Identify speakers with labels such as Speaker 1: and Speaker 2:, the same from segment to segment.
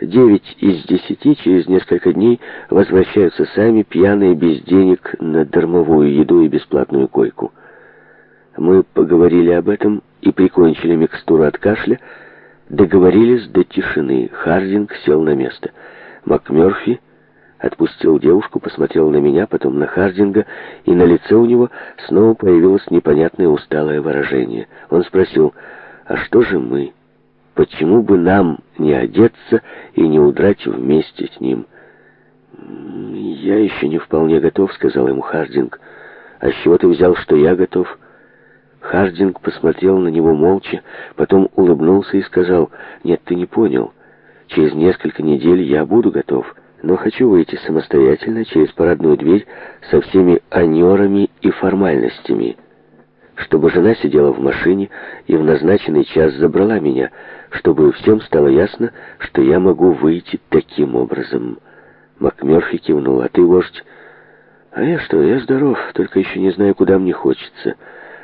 Speaker 1: Девять из десяти через несколько дней возвращаются сами, пьяные, без денег, на дармовую еду и бесплатную койку. Мы поговорили об этом и прикончили микстуру от кашля, договорились до тишины. Хардинг сел на место. МакМёрфи отпустил девушку, посмотрел на меня, потом на Хардинга, и на лице у него снова появилось непонятное усталое выражение. Он спросил, «А что же мы?» Почему бы нам не одеться и не удрать вместе с ним? «Я еще не вполне готов», — сказал ему Хардинг. «А с чего ты взял, что я готов?» Хардинг посмотрел на него молча, потом улыбнулся и сказал, «Нет, ты не понял. Через несколько недель я буду готов, но хочу выйти самостоятельно через парадную дверь со всеми анерами и формальностями» чтобы жена сидела в машине и в назначенный час забрала меня, чтобы всем стало ясно, что я могу выйти таким образом. Макмерфи кивнул. «А ты, вождь?» «А я что? Я здоров, только еще не знаю, куда мне хочется.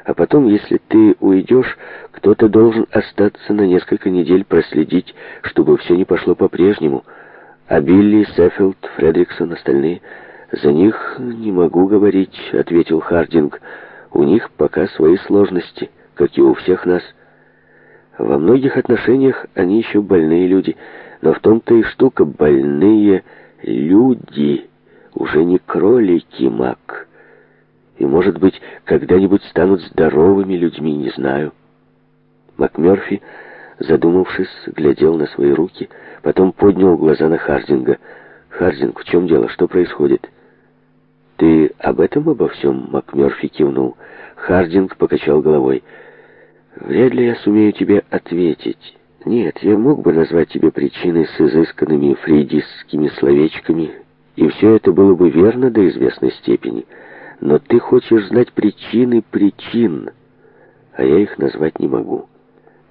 Speaker 1: А потом, если ты уйдешь, кто-то должен остаться на несколько недель проследить, чтобы все не пошло по-прежнему. А Билли, Сеффилд, Фредриксон, остальные...» «За них не могу говорить», — ответил Хардинг. «Хардинг». У них пока свои сложности, как и у всех нас. Во многих отношениях они еще больные люди, но в том-то и штука больные люди, уже не кролики, маг. И, может быть, когда-нибудь станут здоровыми людьми, не знаю. МакМерфи, задумавшись, глядел на свои руки, потом поднял глаза на Хардинга. «Хардинг, в чем дело? Что происходит?» «Ты об этом обо всем?» — МакМерфи кивнул. Хардинг покачал головой. «Вряд ли я сумею тебе ответить. Нет, я мог бы назвать тебе причины с изысканными фрейдистскими словечками, и все это было бы верно до известной степени. Но ты хочешь знать причины причин, а я их назвать не могу.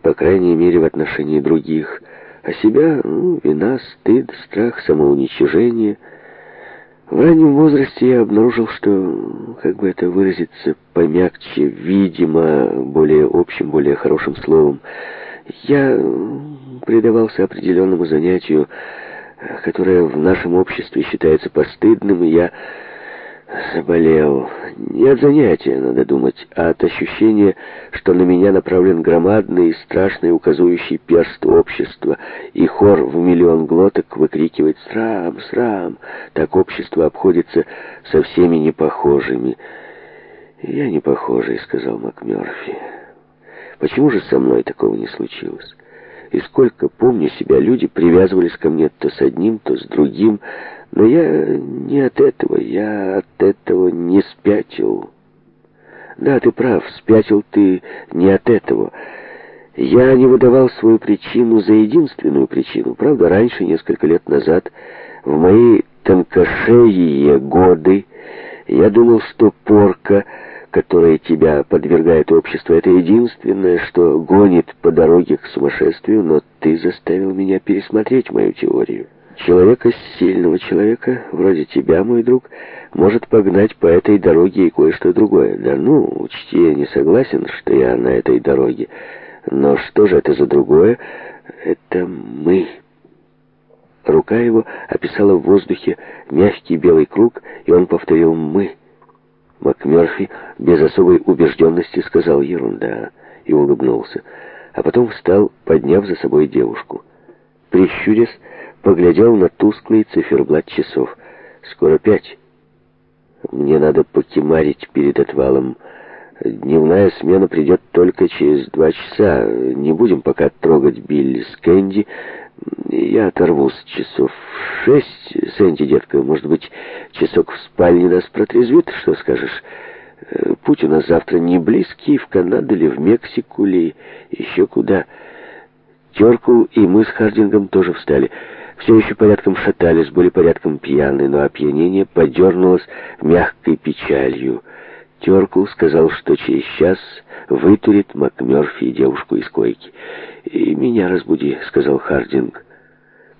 Speaker 1: По крайней мере, в отношении других. А себя ну, вина, стыд, страх, самоуничижение — в раннем возрасте я обнаружил, что, как бы это выразиться помягче, видимо, более общим, более хорошим словом, я предавался определенному занятию, которое в нашем обществе считается постыдным, и я Заболел. Не от занятия, надо думать, а от ощущения, что на меня направлен громадный и страшный указующий перст общества, и хор в миллион глоток выкрикивает «Срам! Срам!» Так общество обходится со всеми непохожими. «Я не похожий», — сказал МакМёрфи. «Почему же со мной такого не случилось?» и сколько, помню себя, люди привязывались ко мне то с одним, то с другим, но я не от этого, я от этого не спятил. Да, ты прав, спятил ты не от этого. Я не выдавал свою причину за единственную причину. Правда, раньше, несколько лет назад, в мои тонкошеие годы, я думал, что порка которые тебя подвергает общество, это единственное, что гонит по дороге к сумасшествию, но ты заставил меня пересмотреть мою теорию. Человека сильного человека, вроде тебя, мой друг, может погнать по этой дороге и кое-что другое. Да ну, учти, я не согласен, что я на этой дороге. Но что же это за другое? Это мы. Рука его описала в воздухе мягкий белый круг, и он повторил «мы». МакМерфи без особой убежденности сказал «ерунда» и улыбнулся, а потом встал, подняв за собой девушку. Прищурясь, поглядел на тусклый циферблат часов. «Скоро пять. Мне надо покемарить перед отвалом. Дневная смена придет только через два часа. Не будем пока трогать Билли с Кэнди. Я оторвусь часов в шесть. Сэнди, детка, может быть, часок в спальне нас протрезвит? Что скажешь? Э, путь у нас завтра не близкий, в Канаду или в Мексику ли, еще куда. Теркул и мы с Хардингом тоже встали. Все еще порядком шатались, были порядком пьяны, но опьянение подернулось мягкой печалью. Теркул сказал, что через час вытурит МакМёрфи девушку из койки. «И меня разбуди», — сказал Хардинг.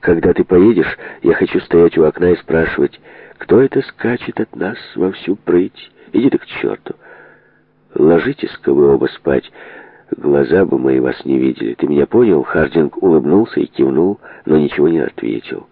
Speaker 1: Когда ты поедешь, я хочу стоять у окна и спрашивать, кто это скачет от нас во всю прыть? Иди ты к черту. Ложитесь-ка вы оба спать. Глаза бы мои вас не видели. Ты меня понял? Хардинг улыбнулся и кивнул, но ничего не ответил.